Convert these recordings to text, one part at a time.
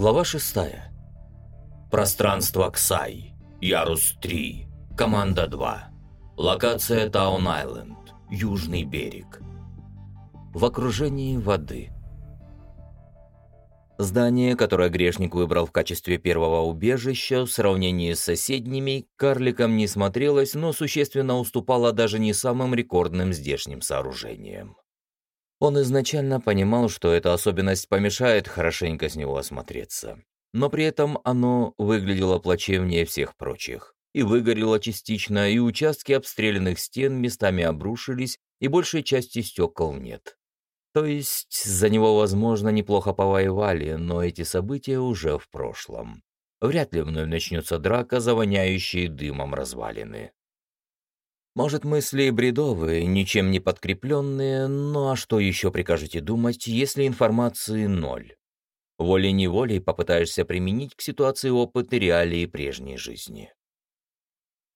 Глава 6. Пространство Ксай. Ярус 3. Команда 2. Локация Таун-Айленд. Южный берег. В окружении воды. Здание, которое грешник выбрал в качестве первого убежища, в сравнении с соседними, карликом не смотрелось, но существенно уступало даже не самым рекордным здешним сооружениям. Он изначально понимал, что эта особенность помешает хорошенько с него осмотреться. Но при этом оно выглядело плачевнее всех прочих. И выгорело частично, и участки обстрелянных стен местами обрушились, и большей части стекол нет. То есть за него, возможно, неплохо повоевали, но эти события уже в прошлом. Вряд ли вновь начнется драка, завоняющая дымом развалины. Может, мысли бредовые, ничем не подкрепленные, ну а что еще прикажете думать, если информации ноль? Волей-неволей попытаешься применить к ситуации опыт и реалии прежней жизни.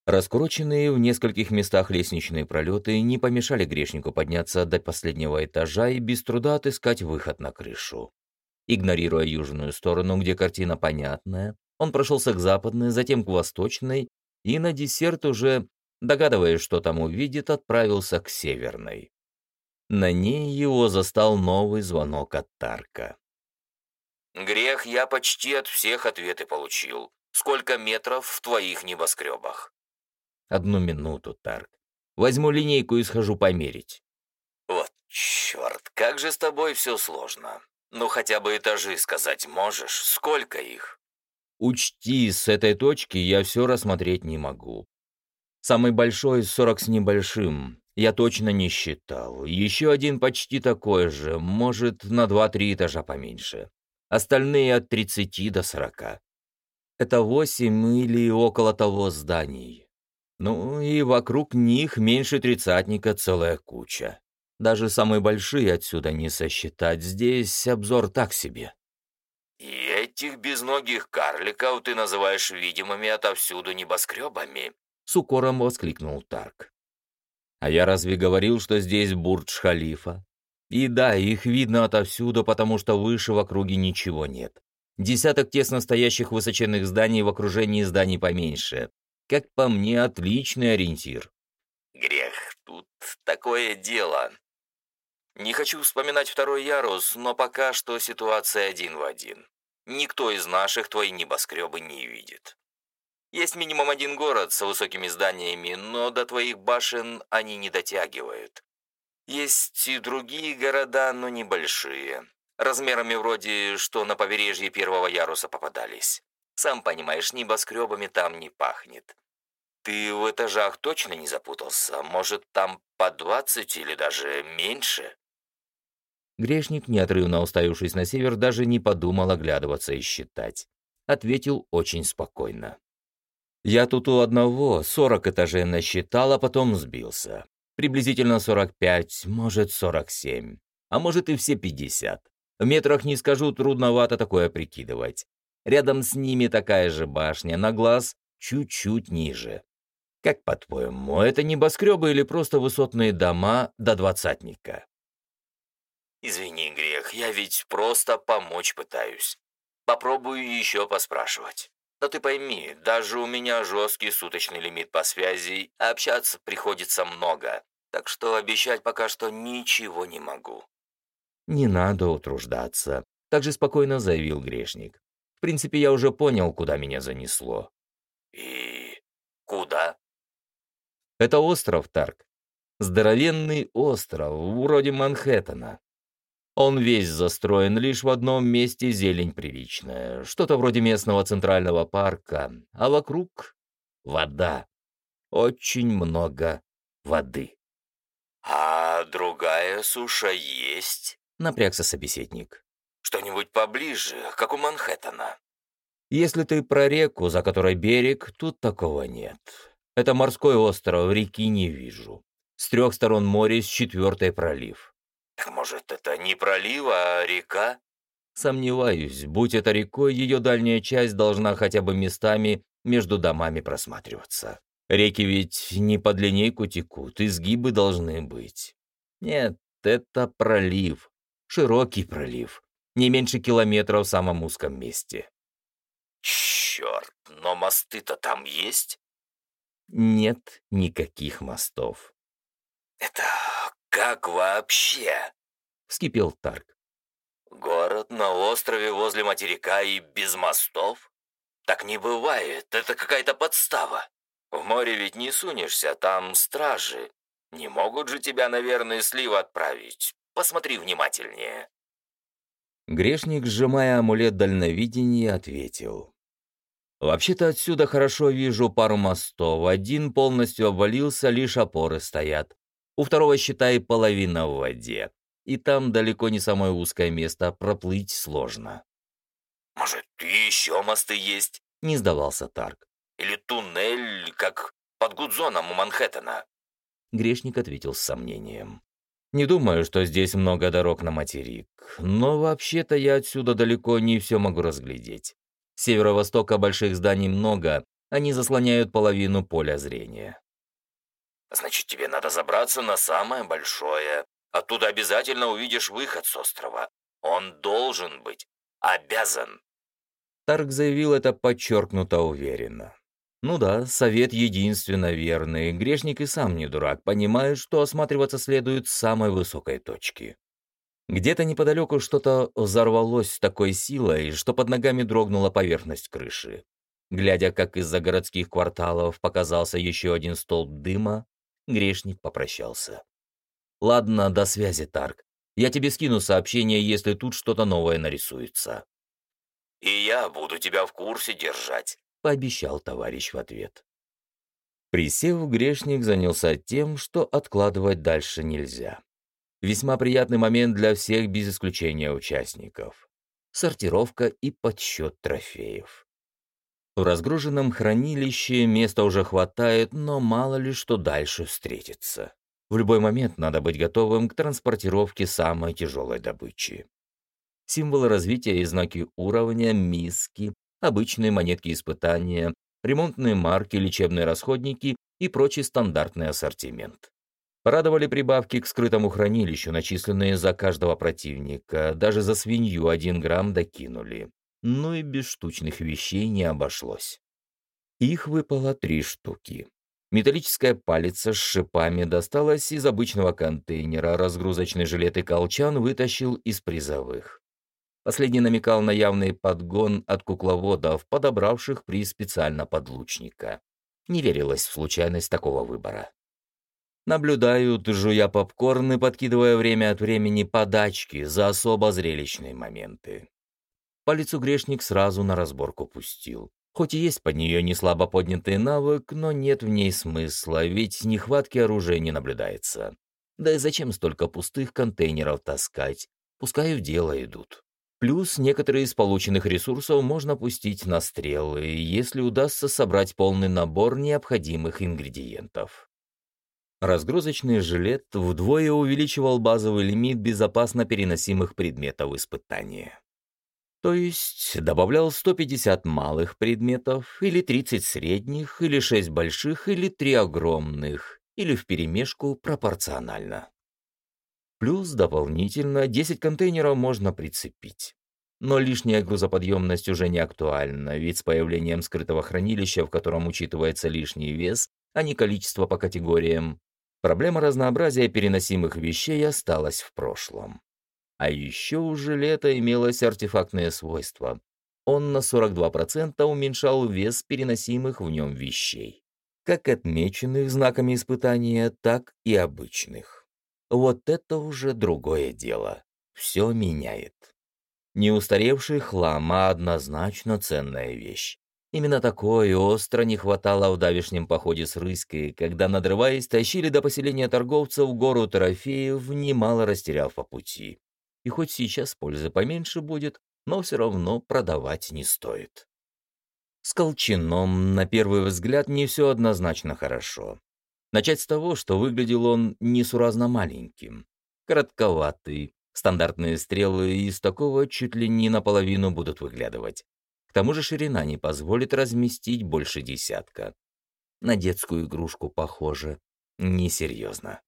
Раскуроченные в нескольких местах лестничные пролеты не помешали грешнику подняться до последнего этажа и без труда отыскать выход на крышу. Игнорируя южную сторону, где картина понятная, он прошелся к западной, затем к восточной, и на десерт уже догадываясь, что там увидит, отправился к Северной. На ней его застал новый звонок от Тарка. «Грех, я почти от всех ответы получил. Сколько метров в твоих небоскребах?» «Одну минуту, Тарк. Возьму линейку и схожу померить». «Вот черт, как же с тобой все сложно. Ну хотя бы этажи сказать можешь, сколько их?» «Учти, с этой точки я все рассмотреть не могу. Самый большой — сорок с небольшим. Я точно не считал. Еще один почти такой же, может, на два-три этажа поменьше. Остальные от тридцати до сорока. Это восемь или около того зданий. Ну и вокруг них меньше тридцатника целая куча. Даже самые большие отсюда не сосчитать, здесь обзор так себе. «И этих безногих карликов ты называешь видимыми отовсюду небоскребами?» — с укором воскликнул Тарк. «А я разве говорил, что здесь Бурдж-Халифа? И да, их видно отовсюду, потому что выше в округе ничего нет. Десяток тесно стоящих высоченных зданий в окружении зданий поменьше. Как по мне, отличный ориентир». «Грех, тут такое дело. Не хочу вспоминать второй ярус, но пока что ситуация один в один. Никто из наших твои небоскребы не видит. Есть минимум один город с высокими зданиями, но до твоих башен они не дотягивают. Есть и другие города, но небольшие. Размерами вроде, что на побережье первого яруса попадались. Сам понимаешь, небоскребами там не пахнет. Ты в этажах точно не запутался? Может, там по двадцать или даже меньше?» Грешник, неотрывно уставившись на север, даже не подумал оглядываться и считать. Ответил очень спокойно. Я тут у одного 40 этажей насчитал, а потом сбился. Приблизительно 45, может 47, а может и все 50. В метрах не скажу, трудновато такое прикидывать. Рядом с ними такая же башня, на глаз чуть-чуть ниже. Как по-твоему, это небоскребы или просто высотные дома до двадцатника? Извини, грех, я ведь просто помочь пытаюсь. Попробую еще поспрашивать. Но ты пойми, даже у меня жесткий суточный лимит по связи, а общаться приходится много, так что обещать пока что ничего не могу». «Не надо утруждаться», — также спокойно заявил грешник. «В принципе, я уже понял, куда меня занесло». «И куда?» «Это остров, Тарк. Здоровенный остров, вроде Манхэттена. Он весь застроен, лишь в одном месте зелень приличная, что-то вроде местного центрального парка, а вокруг — вода. Очень много воды. «А другая суша есть?» — напрягся собеседник. «Что-нибудь поближе, как у Манхэттена?» «Если ты про реку, за которой берег, тут такого нет. Это морской остров, реки не вижу. С трех сторон море, с четвертой пролив. Так может, это не пролив, а река? Сомневаюсь, будь это рекой, ее дальняя часть должна хотя бы местами между домами просматриваться. Реки ведь не под линейку текут, изгибы должны быть. Нет, это пролив, широкий пролив. Не меньше километра в самом узком месте. Черт, но мосты-то там есть? Нет никаких мостов. Это как вообще? Вскипел Тарк. Город на острове возле материка и без мостов? Так не бывает, это какая-то подстава. В море ведь не сунешься, там стражи. Не могут же тебя, наверное, слив отправить. Посмотри внимательнее. Грешник, сжимая амулет дальновидения, ответил. «Вообще-то отсюда хорошо вижу пару мостов. Один полностью обвалился, лишь опоры стоят. У второго, считай, половина в воде. И там далеко не самое узкое место, проплыть сложно». «Может, еще мосты есть?» — не сдавался Тарк. «Или туннель, как под Гудзоном у Манхэттена?» Грешник ответил с сомнением. Не думаю, что здесь много дорог на материк, но вообще-то я отсюда далеко не все могу разглядеть. Северо-востока больших зданий много, они заслоняют половину поля зрения. Значит, тебе надо забраться на самое большое. Оттуда обязательно увидишь выход с острова. Он должен быть. Обязан. Тарк заявил это подчеркнуто уверенно. Ну да, совет единственно верный. Грешник и сам не дурак, понимает, что осматриваться следует с самой высокой точки. Где-то неподалеку что-то взорвалось с такой силой, что под ногами дрогнула поверхность крыши. Глядя, как из-за городских кварталов показался еще один столб дыма, грешник попрощался. «Ладно, до связи, Тарк. Я тебе скину сообщение, если тут что-то новое нарисуется». «И я буду тебя в курсе держать», пообещал товарищ в ответ. Присев, грешник занялся тем, что откладывать дальше нельзя. Весьма приятный момент для всех без исключения участников. Сортировка и подсчет трофеев. В разгруженном хранилище места уже хватает, но мало ли что дальше встретится. В любой момент надо быть готовым к транспортировке самой тяжелой добычи. Символы развития и знаки уровня, миски, обычные монетки испытания, ремонтные марки, лечебные расходники и прочий стандартный ассортимент. Радовали прибавки к скрытому хранилищу, начисленные за каждого противника, даже за свинью один грамм докинули. Ну и без штучных вещей не обошлось. Их выпало три штуки. Металлическая палица с шипами досталась из обычного контейнера, разгрузочный жилет и колчан вытащил из призовых. Последний намекал на явный подгон от кукловодов, подобравших приз специально под лучника. Не верилось в случайность такого выбора. Наблюдают, жуя попкорн и подкидывая время от времени подачки за особо зрелищные моменты. По лицу грешник сразу на разборку пустил. Хоть и есть под нее не слабо поднятый навык, но нет в ней смысла, ведь нехватки оружия не наблюдается. Да и зачем столько пустых контейнеров таскать? Пускай в дело идут. Плюс некоторые из полученных ресурсов можно пустить на стрелы, если удастся собрать полный набор необходимых ингредиентов. Разгрузочный жилет вдвое увеличивал базовый лимит безопасно переносимых предметов испытания. То есть добавлял 150 малых предметов, или 30 средних, или 6 больших, или 3 огромных, или вперемешку пропорционально. Плюс дополнительно 10 контейнеров можно прицепить. Но лишняя грузоподъемность уже не актуальна, ведь с появлением скрытого хранилища, в котором учитывается лишний вес, а не количество по категориям, проблема разнообразия переносимых вещей осталась в прошлом. А еще у жилета имелось артефактное свойство. Он на 42% уменьшал вес переносимых в нем вещей. Как отмеченных знаками испытания, так и обычных. Вот это уже другое дело. Все меняет. Не устаревший хлам, а однозначно ценная вещь. Именно такое остро не хватало в давешнем походе с Рыской, когда, надрываясь, тащили до поселения торговцев гору трофеев, немало растеряв по пути. И хоть сейчас пользы поменьше будет, но все равно продавать не стоит. С колчаном, на первый взгляд, не все однозначно хорошо. Начать с того, что выглядел он несуразно маленьким. Коротковатый, стандартные стрелы из такого чуть ли не наполовину будут выглядывать. К тому же ширина не позволит разместить больше десятка. На детскую игрушку похоже. Несерьезно.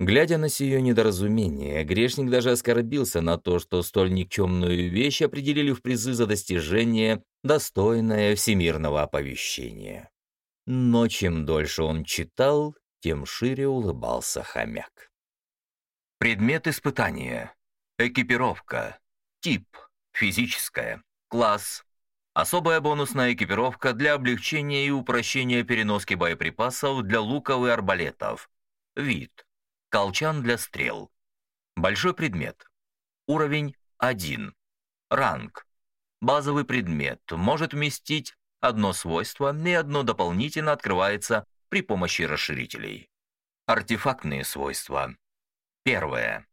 Глядя на сие недоразумение, грешник даже оскорбился на то, что столь никчемную вещь определили в призы за достижение, достойное всемирного оповещения. Но чем дольше он читал, тем шире улыбался хомяк. Предмет испытания. Экипировка. Тип. Физическая. Класс. Особая бонусная экипировка для облегчения и упрощения переноски боеприпасов для луков и арбалетов. Вид. Колчан для стрел. Большой предмет. Уровень 1. Ранг. Базовый предмет может вместить одно свойство и одно дополнительно открывается при помощи расширителей. Артефактные свойства. Первое.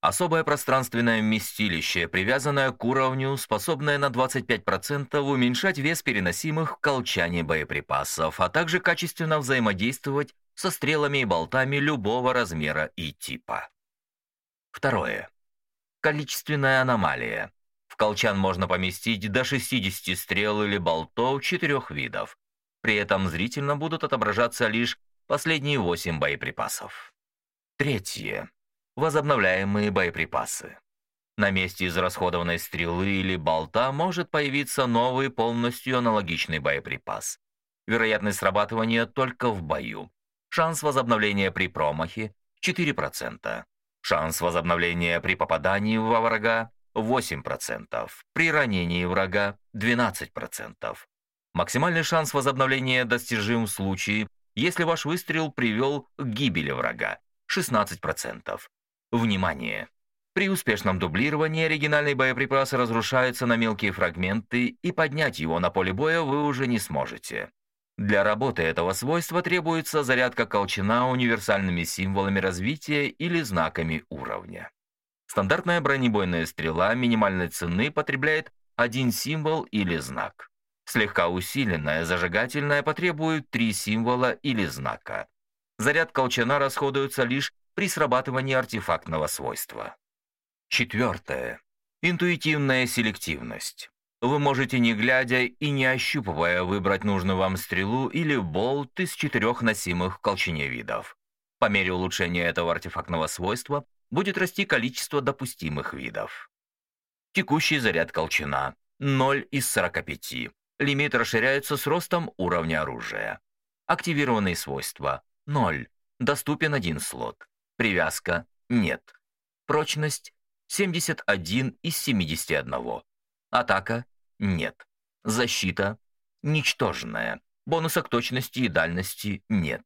Особое пространственное вместилище, привязанное к уровню, способное на 25% уменьшать вес переносимых в колчане боеприпасов, а также качественно взаимодействовать со стрелами и болтами любого размера и типа. Второе. Количественная аномалия. В колчан можно поместить до 60 стрел или болтов четырех видов. При этом зрительно будут отображаться лишь последние 8 боеприпасов. Третье. Возобновляемые боеприпасы. На месте израсходованной стрелы или болта может появиться новый полностью аналогичный боеприпас. Вероятность срабатывания только в бою. Шанс возобновления при промахе – 4%. Шанс возобновления при попадании во врага – 8%. При ранении врага – 12%. Максимальный шанс возобновления достижим в случае, если ваш выстрел привел к гибели врага – 16%. Внимание! При успешном дублировании оригинальный боеприпас разрушается на мелкие фрагменты, и поднять его на поле боя вы уже не сможете. Для работы этого свойства требуется зарядка колчана универсальными символами развития или знаками уровня. Стандартная бронебойная стрела минимальной цены потребляет один символ или знак. Слегка усиленная зажигательная потребует три символа или знака. Заряд колчана расходуется лишь при срабатывании артефактного свойства. Четвертое. Интуитивная селективность. Вы можете, не глядя и не ощупывая, выбрать нужную вам стрелу или болт из четырех носимых в видов. По мере улучшения этого артефактного свойства будет расти количество допустимых видов. Текущий заряд колчана – 0 из 45. Лимит расширяется с ростом уровня оружия. Активированные свойства – 0. Доступен один слот. Привязка – нет. Прочность – 71 из 71. Атака – нет. Защита – ничтожная. Бонуса к точности и дальности нет.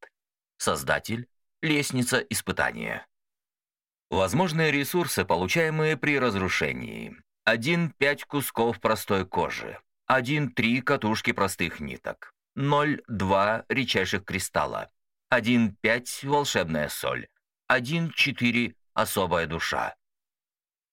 Создатель – лестница испытания. Возможные ресурсы, получаемые при разрушении. 1-5 кусков простой кожи. 1-3 катушки простых ниток. 0-2 редчайших кристалла. 1-5 волшебная соль. 1-4 особая душа.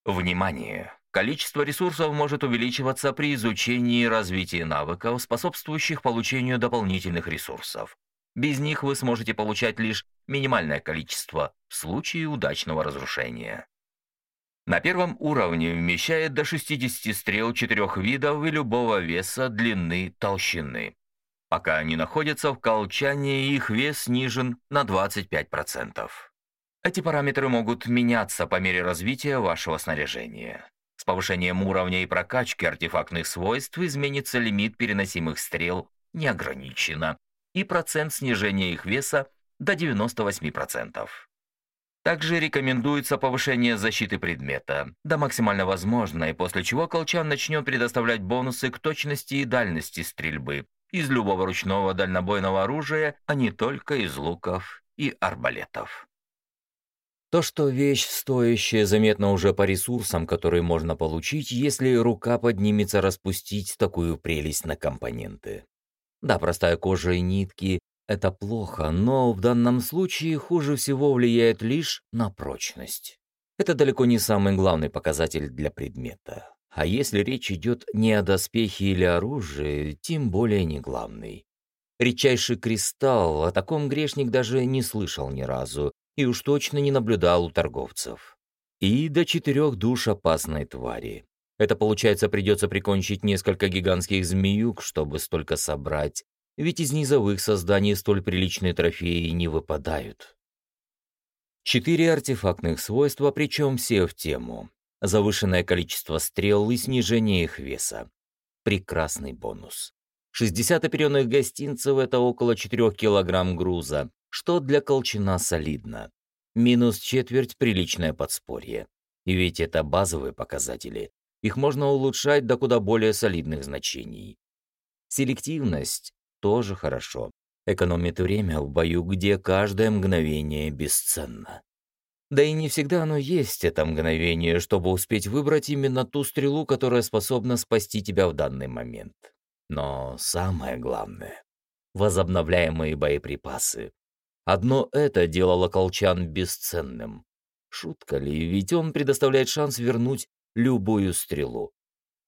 Внимание! Количество ресурсов может увеличиваться при изучении и развитии навыков, способствующих получению дополнительных ресурсов. Без них вы сможете получать лишь минимальное количество в случае удачного разрушения. На первом уровне вмещает до 60 стрел четырех видов и любого веса, длины, толщины. Пока они находятся в колчане, их вес снижен на 25%. Эти параметры могут меняться по мере развития вашего снаряжения. Повышением уровня и прокачки артефактных свойств изменится лимит переносимых стрел неограниченно, и процент снижения их веса до 98%. Также рекомендуется повышение защиты предмета до максимально возможной, после чего колчан начнет предоставлять бонусы к точности и дальности стрельбы из любого ручного дальнобойного оружия, а не только из луков и арбалетов. То, что вещь стоящая, заметно уже по ресурсам, которые можно получить, если рука поднимется распустить такую прелесть на компоненты. Да, простая кожа и нитки — это плохо, но в данном случае хуже всего влияет лишь на прочность. Это далеко не самый главный показатель для предмета. А если речь идет не о доспехе или оружии, тем более не главный. Редчайший кристалл, о таком грешник даже не слышал ни разу, и уж точно не наблюдал у торговцев. И до четырех душ опасной твари. Это, получается, придется прикончить несколько гигантских змеюк, чтобы столько собрать, ведь из низовых созданий столь приличные трофеи не выпадают. Четыре артефактных свойства, причем все в тему. Завышенное количество стрел и снижение их веса. Прекрасный бонус. 60 оперенных гостинцев — это около 4 килограмм груза, что для колчана солидно. Минус четверть — приличное подспорье. И ведь это базовые показатели. Их можно улучшать до куда более солидных значений. Селективность тоже хорошо. Экономит время в бою, где каждое мгновение бесценно. Да и не всегда оно есть, это мгновение, чтобы успеть выбрать именно ту стрелу, которая способна спасти тебя в данный момент. Но самое главное — возобновляемые боеприпасы. Одно это делало колчан бесценным. Шутка ли, ведь он предоставляет шанс вернуть любую стрелу.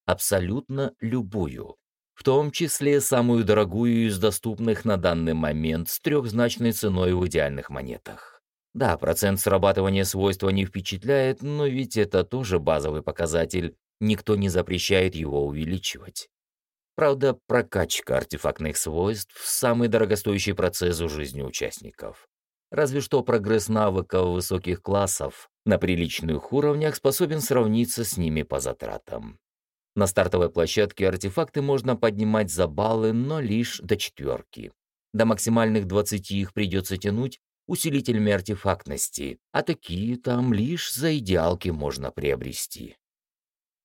Абсолютно любую. В том числе самую дорогую из доступных на данный момент с трехзначной ценой в идеальных монетах. Да, процент срабатывания свойства не впечатляет, но ведь это тоже базовый показатель, никто не запрещает его увеличивать. Правда, прокачка артефактных свойств – самый дорогостоящий процесс в жизни участников. Разве что прогресс навыков высоких классов на приличных уровнях способен сравниться с ними по затратам. На стартовой площадке артефакты можно поднимать за баллы, но лишь до четверки. До максимальных 20 их придется тянуть усилителями артефактности, а такие там лишь за идеалки можно приобрести.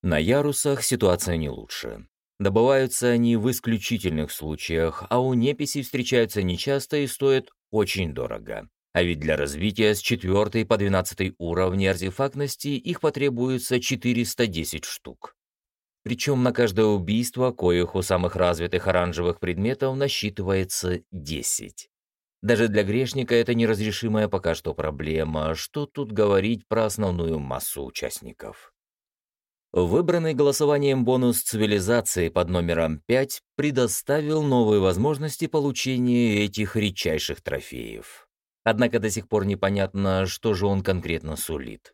На ярусах ситуация не лучше. Добываются они в исключительных случаях, а у неписей встречаются нечасто и стоят очень дорого. А ведь для развития с 4 по 12 уровни артефактности их потребуется 410 штук. Причем на каждое убийство, коих у самых развитых оранжевых предметов насчитывается 10. Даже для грешника это неразрешимая пока что проблема, что тут говорить про основную массу участников. Выбранный голосованием бонус цивилизации под номером 5 предоставил новые возможности получения этих редчайших трофеев. Однако до сих пор непонятно, что же он конкретно сулит.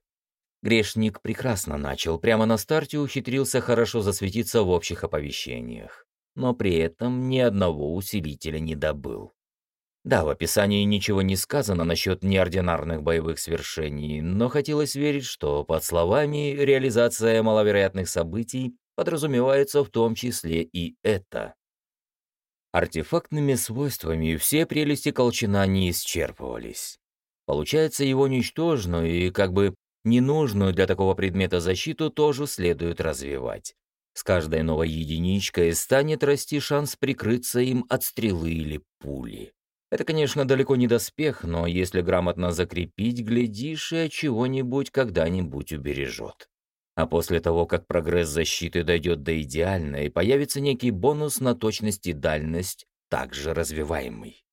Грешник прекрасно начал, прямо на старте ухитрился хорошо засветиться в общих оповещениях, но при этом ни одного усилителя не добыл. Да, в описании ничего не сказано насчет неординарных боевых свершений, но хотелось верить, что под словами реализация маловероятных событий подразумевается в том числе и это. Артефактными свойствами все прелести колчана не исчерпывались. Получается, его ничтожную и как бы ненужную для такого предмета защиту тоже следует развивать. С каждой новой единичкой станет расти шанс прикрыться им от стрелы или пули. Это, конечно, далеко не доспех, но если грамотно закрепить, глядишь, и от чего-нибудь когда-нибудь убережет. А после того, как прогресс защиты дойдет до идеальной, появится некий бонус на точность и дальность, также развиваемый.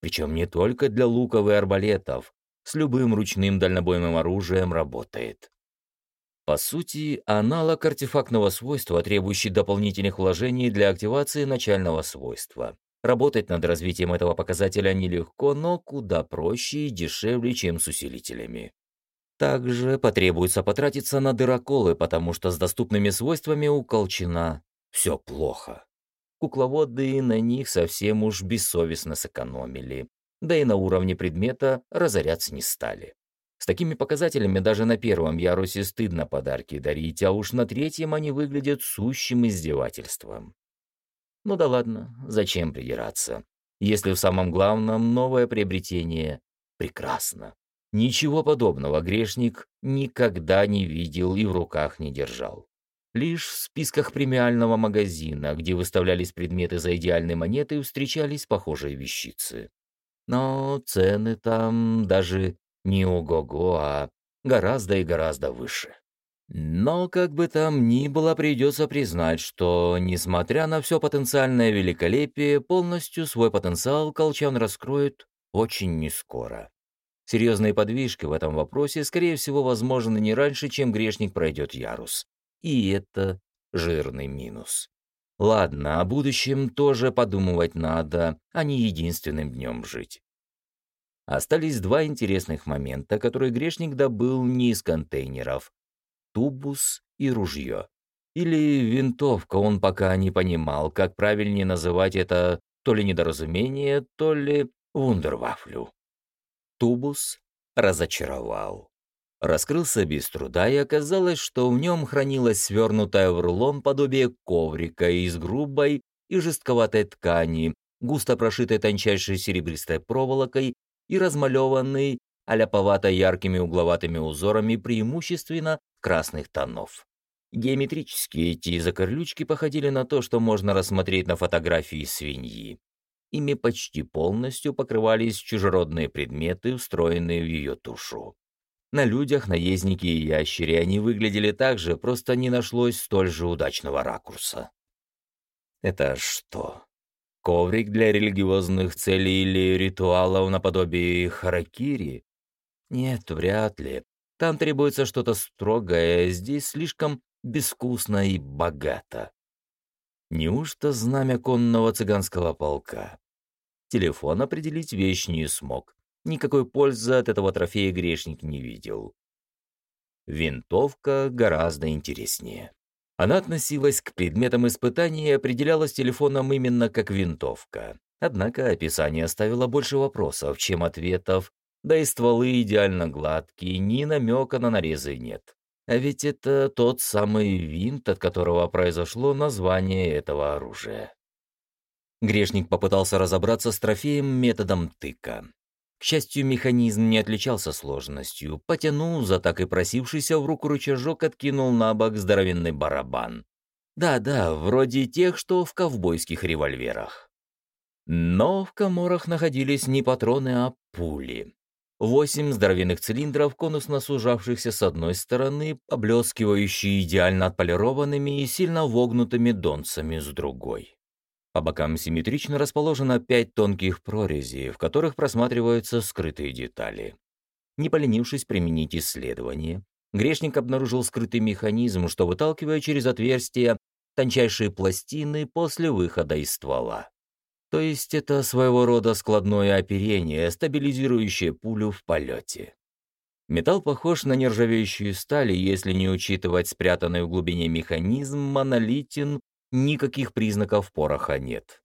Причем не только для луков и арбалетов, с любым ручным дальнобойным оружием работает. По сути, аналог артефактного свойства, требующий дополнительных вложений для активации начального свойства. Работать над развитием этого показателя нелегко, но куда проще и дешевле, чем с усилителями. Также потребуется потратиться на дыроколы, потому что с доступными свойствами у колчана все плохо. Кукловоды на них совсем уж бессовестно сэкономили, да и на уровне предмета разоряться не стали. С такими показателями даже на первом ярусе стыдно подарки дарить, а уж на третьем они выглядят сущим издевательством. Ну да ладно, зачем придираться? Если в самом главном новое приобретение прекрасно. Ничего подобного грешник никогда не видел и в руках не держал. Лишь в списках премиального магазина, где выставлялись предметы за идеальные монеты, встречались похожие вещицы. Но цены там даже не ого-го, а гораздо и гораздо выше. Но, как бы там ни было, придется признать, что, несмотря на все потенциальное великолепие, полностью свой потенциал Колчан раскроет очень нескоро. Серьезные подвижки в этом вопросе, скорее всего, возможны не раньше, чем грешник пройдет ярус. И это жирный минус. Ладно, о будущем тоже подумывать надо, а не единственным днем жить. Остались два интересных момента, которые грешник добыл не из контейнеров, тубус и ружье. Или винтовка, он пока не понимал, как правильнее называть это то ли недоразумение, то ли вундервафлю. Тубус разочаровал. Раскрылся без труда, и оказалось, что в нем хранилось свернутое в рулон подобие коврика из грубой и жестковатой ткани, густо прошитой тончайшей серебристой проволокой и размалеванный аляповато яркими угловатыми узорами преимущественно красных тонов. Геометрически эти закорлючки походили на то, что можно рассмотреть на фотографии свиньи. Ими почти полностью покрывались чужеродные предметы, встроенные в ее тушу. На людях, наезднике и ящере они выглядели так же, просто не нашлось столь же удачного ракурса. Это что? Коврик для религиозных целей или ритуалов наподобие харакири? Нет, вряд ли. Там требуется что-то строгое, здесь слишком безвкусно и богато. Неужто знамя конного цыганского полка? Телефон определить вещь не смог. Никакой пользы от этого трофея грешник не видел. Винтовка гораздо интереснее. Она относилась к предметам испытаний и определялась телефоном именно как винтовка. Однако описание оставило больше вопросов, чем ответов, да и стволы идеально гладкие, ни намека на нарезы нет. А ведь это тот самый винт, от которого произошло название этого оружия. Грешник попытался разобраться с трофеем методом тыка. К счастью, механизм не отличался сложностью. Потянул за так и просившийся в руку рычажок, откинул на бок здоровенный барабан. Да-да, вроде тех, что в ковбойских револьверах. Но в коморах находились не патроны, а пули. Восемь здоровенных цилиндров, конусно сужавшихся с одной стороны, поблескивающие идеально отполированными и сильно вогнутыми донцами с другой. По бокам симметрично расположено пять тонких прорезей, в которых просматриваются скрытые детали. Не поленившись применить исследование, грешник обнаружил скрытый механизм, что выталкивая через отверстия тончайшие пластины после выхода из ствола. То есть это своего рода складное оперение, стабилизирующее пулю в полете. Металл похож на нержавеющую сталь, если не учитывать спрятанный в глубине механизм, монолитен, никаких признаков пороха нет.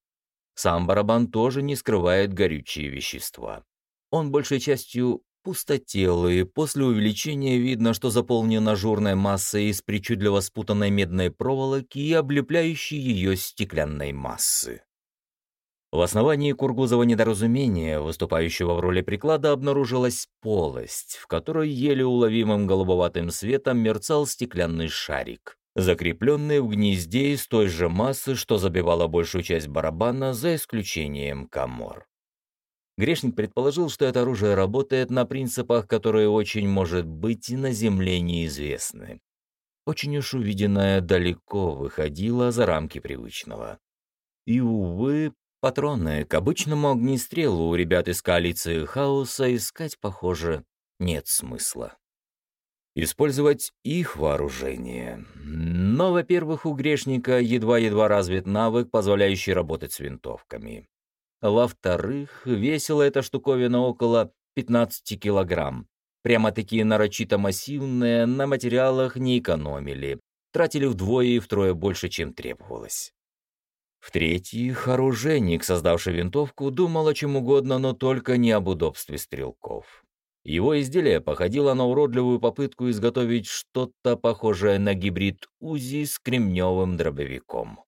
Сам барабан тоже не скрывает горючие вещества. Он большей частью пустотелый, после увеличения видно, что заполнен ажурной массой из причудливо спутанной медной проволоки и облепляющей ее стеклянной массы. В основании Кургузова недоразумения, выступающего в роли приклада, обнаружилась полость, в которой еле уловимым голубоватым светом мерцал стеклянный шарик, закрепленный в гнезде из той же массы, что забивала большую часть барабана, за исключением комор. Грешник предположил, что это оружие работает на принципах, которые очень, может быть, и на Земле неизвестны. Очень уж увиденное далеко выходило за рамки привычного. И, увы, Патроны к обычному огнестрелу у ребят из коалиции хаоса искать, похоже, нет смысла. Использовать их вооружение. Но, во-первых, у грешника едва-едва развит навык, позволяющий работать с винтовками. Во-вторых, весила эта штуковина около 15 килограмм. Прямо-таки нарочито массивные, на материалах не экономили. Тратили вдвое и втрое больше, чем требовалось. В-третьих, оружейник, создавший винтовку, думал о чем угодно, но только не об удобстве стрелков. Его изделие походило на уродливую попытку изготовить что-то похожее на гибрид УЗИ с кремневым дробовиком.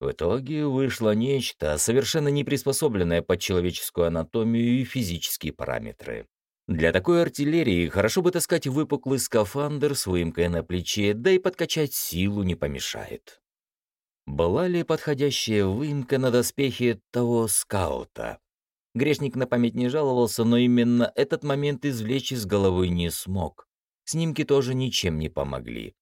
В итоге вышло нечто, совершенно не приспособленное под человеческую анатомию и физические параметры. Для такой артиллерии хорошо бы таскать выпуклый скафандр с выемкой на плече, да и подкачать силу не помешает. Была ли подходящая выемка на доспехе того скаута? Грешник на память не жаловался, но именно этот момент извлечь из головы не смог. Снимки тоже ничем не помогли.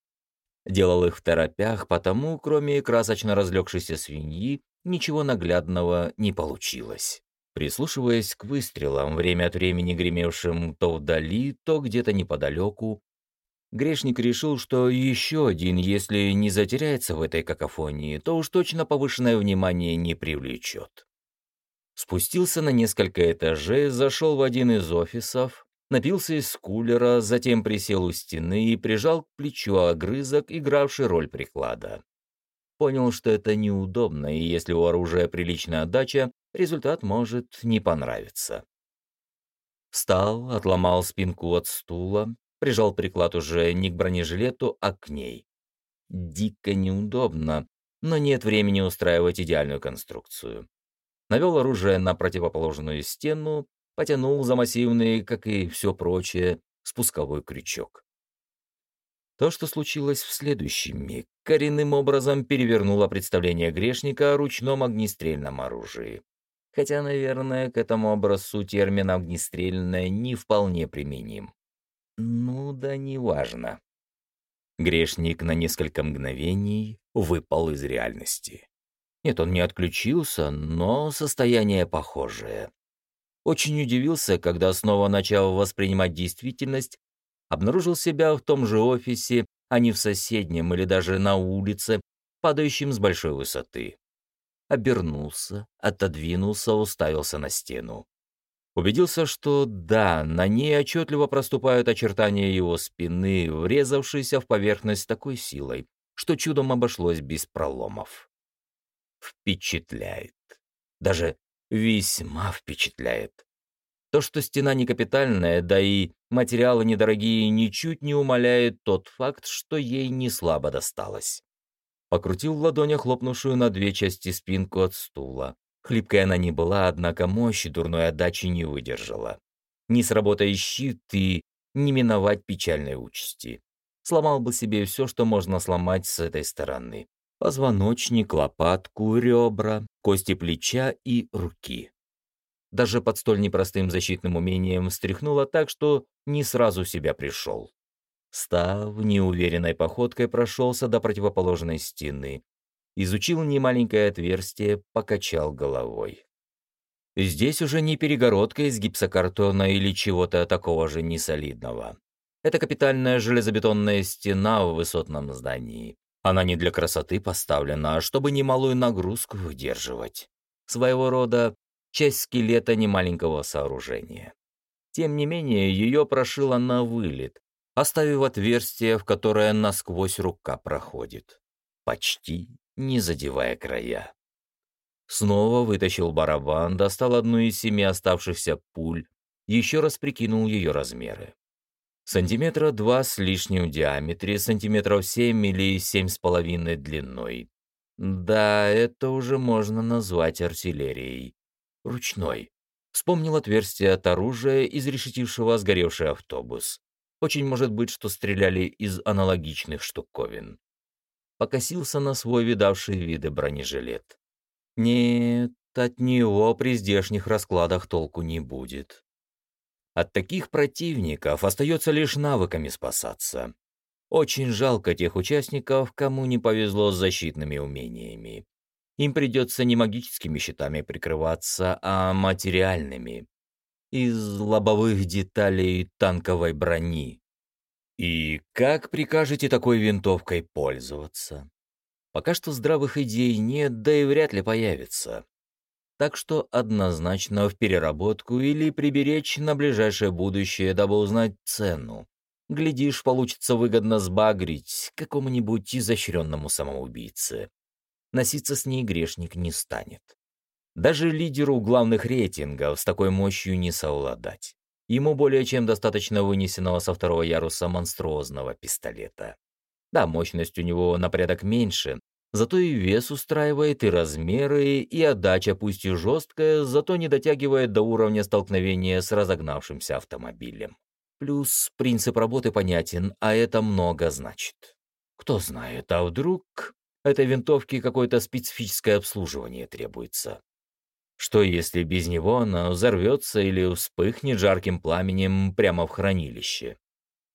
Делал их в торопях, потому, кроме красочно разлегшейся свиньи, ничего наглядного не получилось. Прислушиваясь к выстрелам, время от времени гремевшим то вдали, то где-то неподалеку, Грешник решил, что еще один, если не затеряется в этой какофонии, то уж точно повышенное внимание не привлечет. Спустился на несколько этажей, зашел в один из офисов, напился из кулера, затем присел у стены и прижал к плечу огрызок, игравший роль приклада. Понял, что это неудобно, и если у оружия приличная отдача, результат может не понравиться. Встал, отломал спинку от стула, прижал приклад уже не к бронежилету, а к ней. Дико неудобно, но нет времени устраивать идеальную конструкцию. Навел оружие на противоположную стену, потянул за массивный, как и все прочее, спусковой крючок. То, что случилось в следующий миг, коренным образом перевернуло представление грешника о ручном огнестрельном оружии. Хотя, наверное, к этому образцу термин «огнестрельное» не вполне применим. Ну да неважно. Грешник на несколько мгновений выпал из реальности. Нет, он не отключился, но состояние похожее. Очень удивился, когда снова начал воспринимать действительность, обнаружил себя в том же офисе, а не в соседнем или даже на улице, падающем с большой высоты. Обернулся, отодвинулся, уставился на стену. Убедился, что да, на ней отчетливо проступают очертания его спины, врезавшиеся в поверхность такой силой, что чудом обошлось без проломов. Впечатляет. Даже весьма впечатляет. То, что стена не капитальная, да и материалы недорогие, ничуть не умаляет тот факт, что ей не слабо досталось. Покрутил в ладонях хлопнувшую на две части спинку от стула. Хлипкая она не была, однако мощи дурной отдачи не выдержала. Не сработая щит и не миновать печальной участи. Сломал бы себе все, что можно сломать с этой стороны. Позвоночник, лопатку, ребра, кости плеча и руки даже под столь непростым защитным умением встряхнуло так, что не сразу себя пришел. Став неуверенной походкой прошелся до противоположной стены, изучил немаленькое отверстие, покачал головой. Здесь уже не перегородка из гипсокартона или чего-то такого же несолидного. Это капитальная железобетонная стена в высотном здании. Она не для красоты поставлена, а чтобы немалую нагрузку выдерживать. Своего рода часть скелета немаленького сооружения. Тем не менее, ее прошило на вылет, оставив отверстие, в которое насквозь рука проходит, почти не задевая края. Снова вытащил барабан, достал одну из семи оставшихся пуль, еще раз прикинул ее размеры. Сантиметра два с лишним в диаметре, сантиметров семь или семь с половиной длиной. Да, это уже можно назвать артиллерией ручной. Вспомнил отверстие от оружия, изрешетившего сгоревший автобус. Очень может быть, что стреляли из аналогичных штуковин. Покосился на свой видавший виды бронежилет. Нет, от него при здешних раскладах толку не будет. От таких противников остается лишь навыками спасаться. Очень жалко тех участников, кому не повезло с защитными умениями им придется не магическими щитами прикрываться, а материальными. Из лобовых деталей танковой брони. И как прикажете такой винтовкой пользоваться? Пока что здравых идей нет, да и вряд ли появится. Так что однозначно в переработку или приберечь на ближайшее будущее, дабы узнать цену. Глядишь, получится выгодно сбагрить какому-нибудь изощренному самоубийце носиться с ней грешник не станет. Даже лидеру главных рейтингов с такой мощью не совладать. Ему более чем достаточно вынесенного со второго яруса монструозного пистолета. Да, мощность у него на порядок меньше, зато и вес устраивает, и размеры, и отдача пусть и жесткая, зато не дотягивает до уровня столкновения с разогнавшимся автомобилем. Плюс принцип работы понятен, а это много значит. Кто знает, а вдруг этой винтовке какое-то специфическое обслуживание требуется. Что если без него она взорвется или вспыхнет жарким пламенем прямо в хранилище?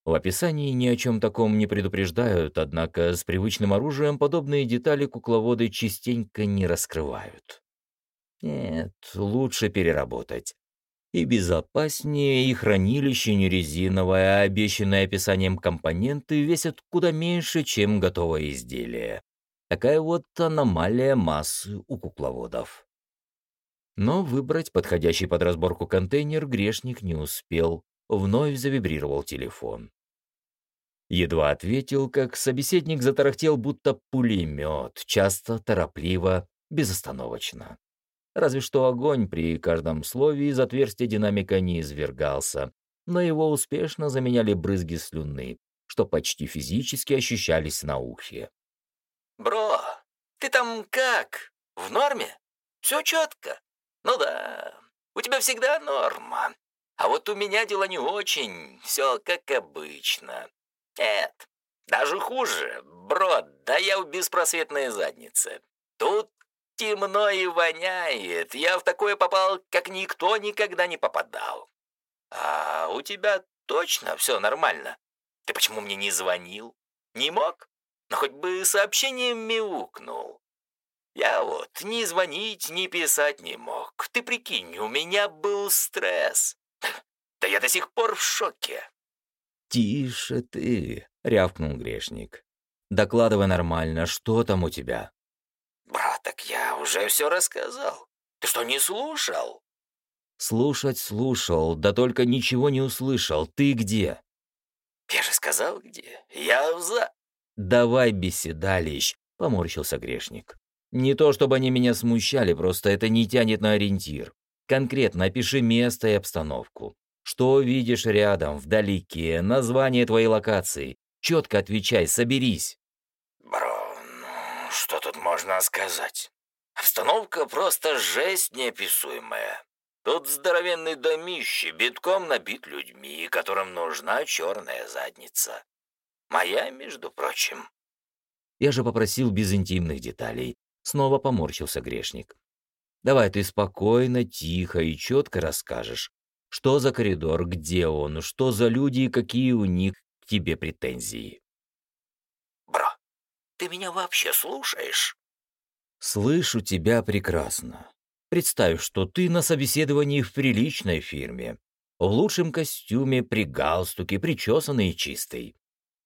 В описании ни о чем таком не предупреждают, однако с привычным оружием подобные детали кукловоды частенько не раскрывают. Нет, лучше переработать. И безопаснее, и хранилище не резиновое, а обещанные описанием компоненты весят куда меньше, чем готовое изделие. Такая вот аномалия массы у кукловодов. Но выбрать подходящий под разборку контейнер грешник не успел. Вновь завибрировал телефон. Едва ответил, как собеседник затарахтел, будто пулемет, часто, торопливо, безостановочно. Разве что огонь при каждом слове из отверстия динамика не извергался, но его успешно заменяли брызги слюны, что почти физически ощущались на ухе. «Бро, ты там как? В норме? Все четко? Ну да, у тебя всегда норма. А вот у меня дела не очень, все как обычно. Нет, даже хуже, бро, да я в беспросветной заднице. Тут темно и воняет, я в такое попал, как никто никогда не попадал. А у тебя точно все нормально? Ты почему мне не звонил? Не мог? Но хоть бы сообщением мяукнул. Я вот ни звонить, ни писать не мог. Ты прикинь, у меня был стресс. Да я до сих пор в шоке. «Тише ты!» — рявкнул грешник. «Докладывай нормально, что там у тебя?» «Брат, так я уже все рассказал. Ты что, не слушал?» «Слушать слушал, да только ничего не услышал. Ты где?» «Я же сказал, где. Я за...» «Давай, беседалищ!» — поморщился грешник. «Не то, чтобы они меня смущали, просто это не тянет на ориентир. Конкретно опиши место и обстановку. Что видишь рядом, вдалеке, название твоей локации. Четко отвечай, соберись. Бро, ну что тут можно сказать? Обстановка просто жесть неописуемая. Тут здоровенный домище, битком набит людьми, которым нужна черная задница. Моя, между прочим. Я же попросил без интимных деталей. Снова поморщился грешник. Давай ты спокойно, тихо и четко расскажешь, что за коридор, где он, что за люди и какие у них к тебе претензии. Бро, ты меня вообще слушаешь? Слышу тебя прекрасно. Представь, что ты на собеседовании в приличной фирме, в лучшем костюме, при галстуке, причесанный и чистый.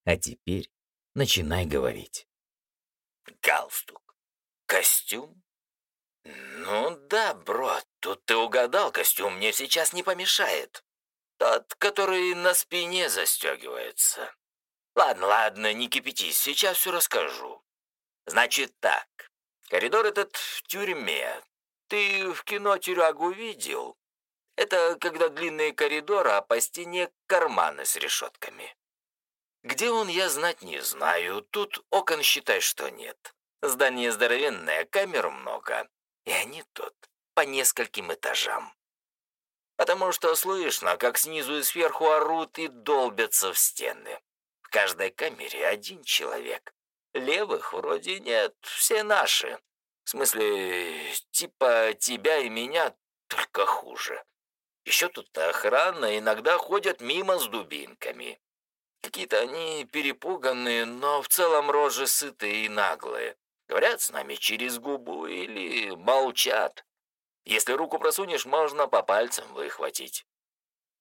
А теперь начинай говорить. Галстук? Костюм? «Ну да, бро, тут ты угадал, костюм мне сейчас не помешает. Тот, который на спине застегивается. Ладно, ладно, не кипятись, сейчас все расскажу. Значит так, коридор этот в тюрьме. Ты в кино «Тюрягу» видел? Это когда длинные коридоры, а по стене карманы с решетками. Где он, я знать не знаю. Тут окон считай, что нет. Здание здоровенное, камер много. И они тут по нескольким этажам. Потому что слышно, как снизу и сверху орут и долбятся в стены. В каждой камере один человек. Левых вроде нет, все наши. В смысле, типа тебя и меня, только хуже. Еще тут охрана иногда ходят мимо с дубинками. Какие-то они перепуганные, но в целом рожи сытые и наглые. Говорят с нами через губу или молчат. Если руку просунешь, можно по пальцам выхватить.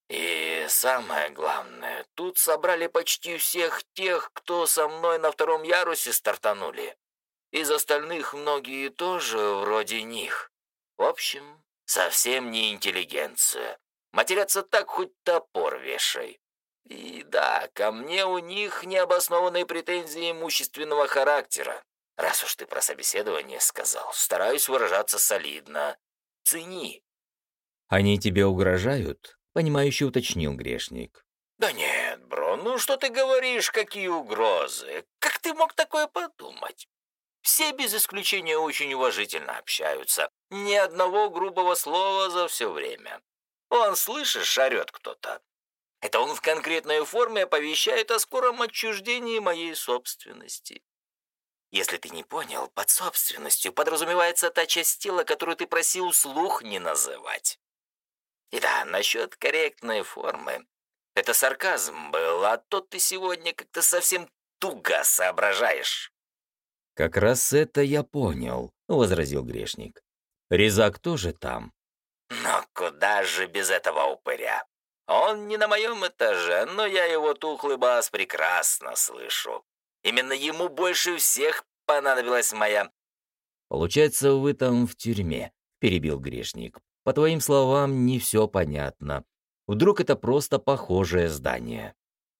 И самое главное, тут собрали почти всех тех, кто со мной на втором ярусе стартанули. Из остальных многие тоже вроде них. В общем, совсем не интеллигенция. Матерятся так, хоть топор вешай. И да, ко мне у них необоснованные претензии имущественного характера. Раз уж ты про собеседование сказал, стараюсь выражаться солидно. Цени. Они тебе угрожают? Понимающе уточнил грешник. Да нет, бро, ну что ты говоришь, какие угрозы? Как ты мог такое подумать? Все без исключения очень уважительно общаются. Ни одного грубого слова за все время. Он, слышишь, орет кто-то. Это он в конкретной форме оповещает о скором отчуждении моей собственности. Если ты не понял, под собственностью подразумевается та часть тела, которую ты просил слух не называть. И да, насчет корректной формы. Это сарказм был, а то ты сегодня как-то совсем туго соображаешь. «Как раз это я понял», — возразил грешник. «Резак тоже там». «Но куда же без этого упыря? Он не на моем этаже, но я его тухлый бас прекрасно слышу. Именно ему больше всех понадобилась моя...» «Получается, вы там в тюрьме», — перебил грешник. «По твоим словам, не все понятно. Вдруг это просто похожее здание?»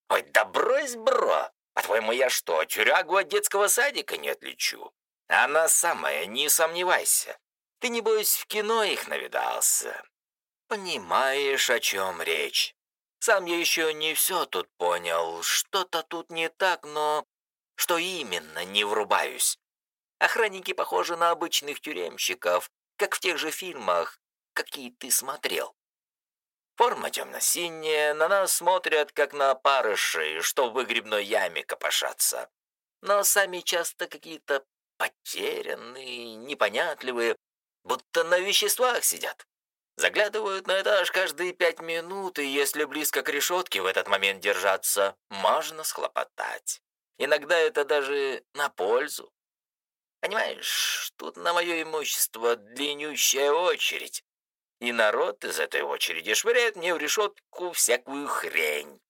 «Ой, да брось, бро! По-твоему, я что, тюрягу от детского садика не отличу? Она самая, не сомневайся. Ты, небось, в кино их навидался. Понимаешь, о чем речь. Сам я еще не все тут понял. Что-то тут не так, но что именно, не врубаюсь. Охранники похожи на обычных тюремщиков, как в тех же фильмах, какие ты смотрел. Форма темно-синяя, на нас смотрят, как на опарышей, что в выгребной яме копошатся. Но сами часто какие-то потерянные, непонятливые, будто на веществах сидят. Заглядывают на этаж каждые пять минут, и если близко к решетке в этот момент держаться, можно схлопотать. Иногда это даже на пользу. Понимаешь, тут на мое имущество длиннющая очередь и народ из этой очереди швыряет мне в решетку всякую хрень.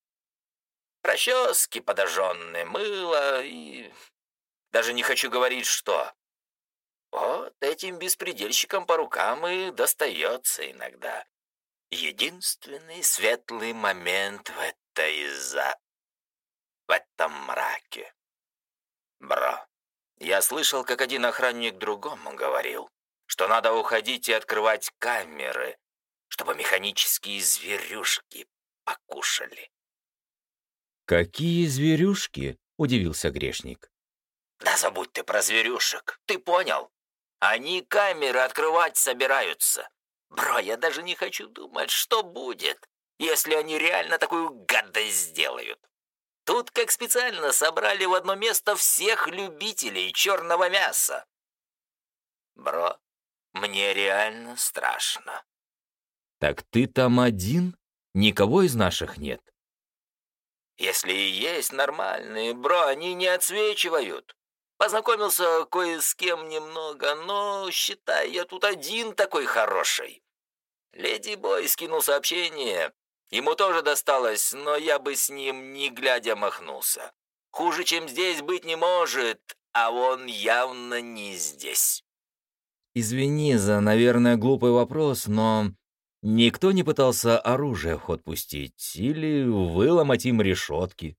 Расчески подожженные, мыло и... Даже не хочу говорить, что. Вот этим беспредельщикам по рукам и достается иногда. Единственный светлый момент в этой за... в этом мраке. Бро, я слышал, как один охранник другому говорил что надо уходить и открывать камеры, чтобы механические зверюшки покушали. «Какие зверюшки?» — удивился грешник. «Да забудь ты про зверюшек, ты понял? Они камеры открывать собираются. Бро, я даже не хочу думать, что будет, если они реально такую гадость сделают. Тут как специально собрали в одно место всех любителей черного мяса. Бро, мне реально страшно. Так ты там один? Никого из наших нет? Если и есть нормальные, бро, они не отсвечивают. Познакомился кое с кем немного, но, считай, я тут один такой хороший. Леди Бой скинул сообщение. Ему тоже досталось, но я бы с ним не глядя махнулся. Хуже, чем здесь, быть не может, а он явно не здесь. Извини за, наверное, глупый вопрос, но никто не пытался оружие в ход пустить или выломать им решетки.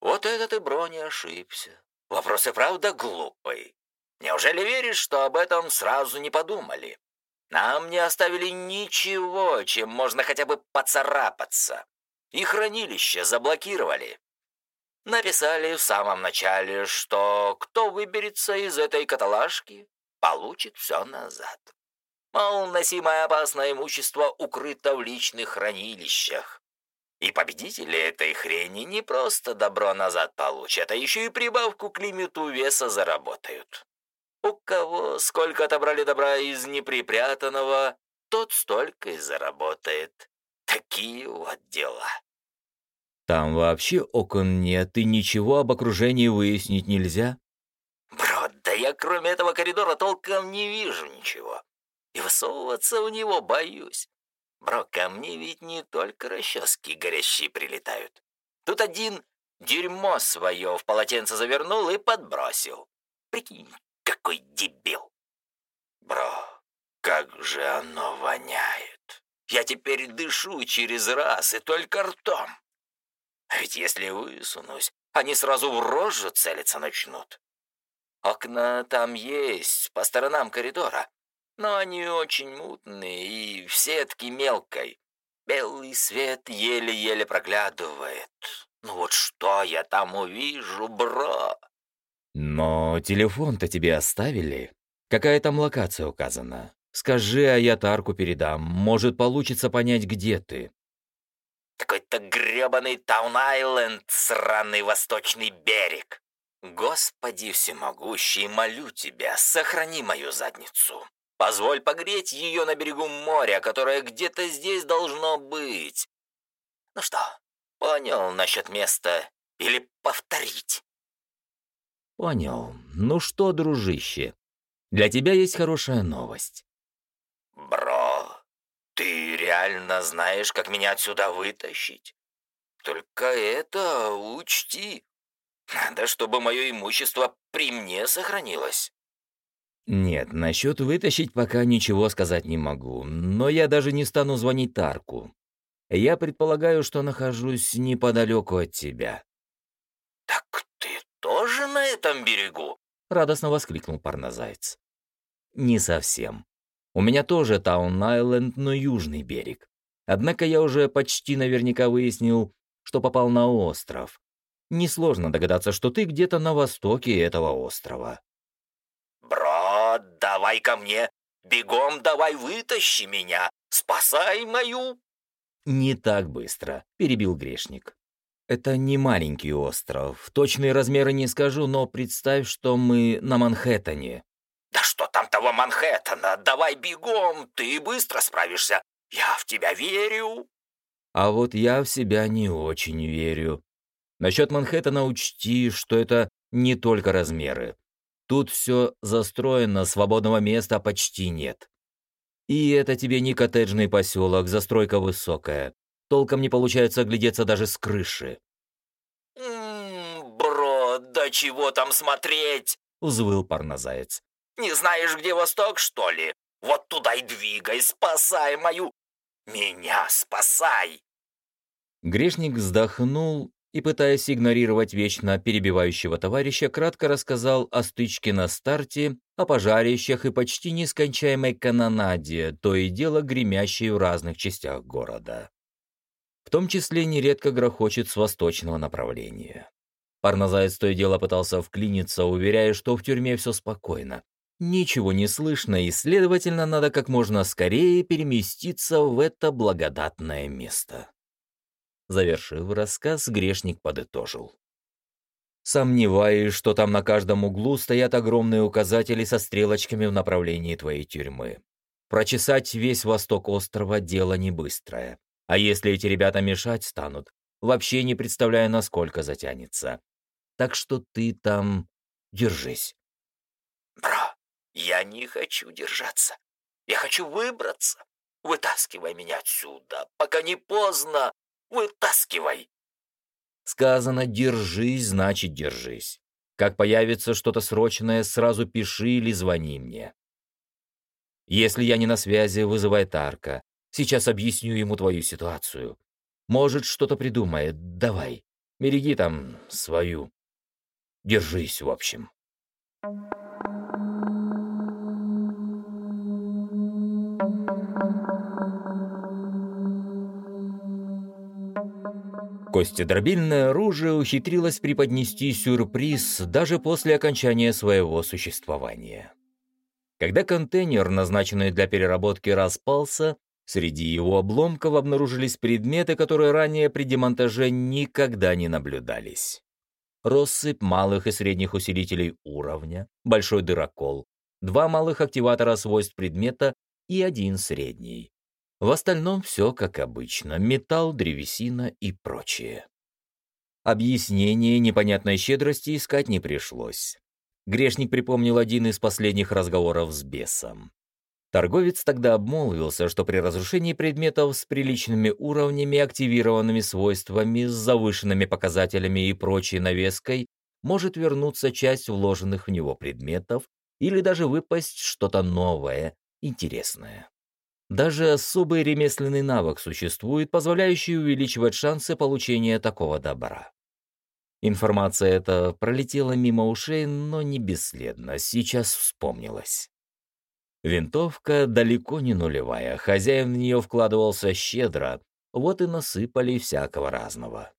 Вот это ты, бро, не ошибся. Вопрос и правда глупый. Неужели веришь, что об этом сразу не подумали? Нам не оставили ничего, чем можно хотя бы поцарапаться. И хранилище заблокировали. Написали в самом начале, что кто выберется из этой каталажки, получит все назад. Мол, носимое опасное имущество укрыто в личных хранилищах. И победители этой хрени не просто добро назад получат, а еще и прибавку к лимиту веса заработают. У кого сколько отобрали добра из неприпрятанного, тот столько и заработает. Такие вот дела. Там вообще окон нет, и ничего об окружении выяснить нельзя? Бро, да я кроме этого коридора толком не вижу ничего. И высовываться в него боюсь. Бро, ко мне ведь не только расчески горящие прилетают. Тут один дерьмо свое в полотенце завернул и подбросил. Прикинь, какой дебил. Бро, как же оно воняет. Я теперь дышу через раз и только ртом. А ведь если высунусь, они сразу в рожу целиться начнут. Окна там есть, по сторонам коридора, но они очень мутные и в сетке мелкой. Белый свет еле-еле проглядывает. Ну вот что я там увижу, бро? Но телефон-то тебе оставили? Какая там локация указана? Скажи, а я Тарку передам. Может, получится понять, где ты. Какой-то грёбаный Таун-Айленд, сраный восточный берег. «Господи всемогущий, молю тебя, сохрани мою задницу. Позволь погреть ее на берегу моря, которое где-то здесь должно быть. Ну что, понял насчет места? Или повторить?» «Понял. Ну что, дружище, для тебя есть хорошая новость». «Бро, ты реально знаешь, как меня отсюда вытащить? Только это учти, надо, чтобы мое имущество при мне сохранилось. Нет, насчет вытащить пока ничего сказать не могу, но я даже не стану звонить Тарку. Я предполагаю, что нахожусь неподалеку от тебя. «Так ты тоже на этом берегу?» — радостно воскликнул парнозайц. «Не совсем. У меня тоже Таун-Айленд, но южный берег. Однако я уже почти наверняка выяснил, что попал на остров. Несложно догадаться, что ты где-то на востоке этого острова. «Бро, давай ко мне! Бегом давай вытащи меня! Спасай мою!» «Не так быстро», — перебил грешник. «Это не маленький остров. Точные размеры не скажу, но представь, что мы на Манхэттене». «Да что там того Манхэттена? Давай бегом, ты быстро справишься. Я в тебя верю». А вот я в себя не очень верю. Насчет Манхэттена учти, что это не только размеры. Тут все застроено, свободного места почти нет. И это тебе не коттеджный поселок, застройка высокая. Толком не получается оглядеться даже с крыши. «М-м, бро, да чего там смотреть?» — взвыл парнозаец. «Не знаешь, где восток, что ли? Вот туда и двигай, спасай мою... Меня спасай!» Грешник вздохнул и, пытаясь игнорировать вечно перебивающего товарища, кратко рассказал о стычке на старте, о пожарищах и почти нескончаемой канонаде, то и дело гремящей в разных частях города. В том числе нередко грохочет с восточного направления. Парнозаяц то и дело пытался вклиниться, уверяя, что в тюрьме все спокойно. Ничего не слышно, и, следовательно, надо как можно скорее переместиться в это благодатное место. Завершив рассказ, грешник подытожил. Сомневаюсь, что там на каждом углу стоят огромные указатели со стрелочками в направлении твоей тюрьмы. Прочесать весь восток острова – дело не быстрое. А если эти ребята мешать станут, вообще не представляю, насколько затянется. Так что ты там держись. Бро, я не хочу держаться. Я хочу выбраться. Вытаскивай меня отсюда, пока не поздно. Вытаскивай!» Сказано «держись», значит «держись». Как появится что-то срочное, сразу пиши или звони мне. Если я не на связи, вызывай Тарка. Сейчас объясню ему твою ситуацию. Может, что-то придумает. Давай, береги там свою. Держись, в общем. Костедробильное оружие ухитрилось преподнести сюрприз даже после окончания своего существования. Когда контейнер, назначенный для переработки, распался, среди его обломков обнаружились предметы, которые ранее при демонтаже никогда не наблюдались. Россыпь малых и средних усилителей уровня, большой дырокол, два малых активатора свойств предмета и один средний. В остальном все как обычно, металл, древесина и прочее. Объяснение непонятной щедрости искать не пришлось. Грешник припомнил один из последних разговоров с бесом. Торговец тогда обмолвился, что при разрушении предметов с приличными уровнями, активированными свойствами, с завышенными показателями и прочей навеской может вернуться часть вложенных в него предметов или даже выпасть что-то новое, интересное. Даже особый ремесленный навык существует, позволяющий увеличивать шансы получения такого добра. Информация эта пролетела мимо ушей, но не бесследно, сейчас вспомнилась. Винтовка далеко не нулевая, хозяин в нее вкладывался щедро, вот и насыпали всякого разного.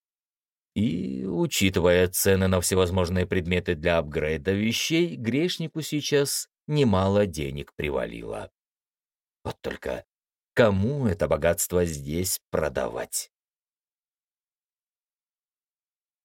И, учитывая цены на всевозможные предметы для апгрейда вещей, грешнику сейчас немало денег привалило. Вот только кому это богатство здесь продавать?